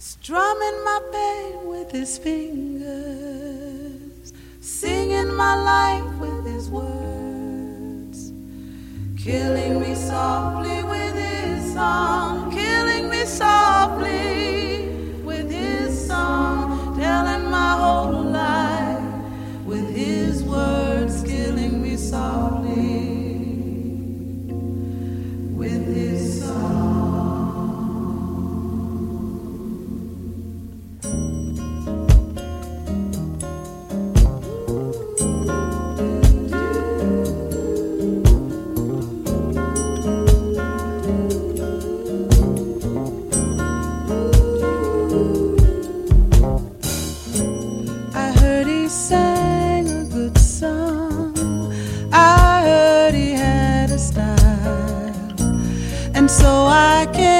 strumming my pain with his fingers, singing my life with his words, killing me softly. so I can.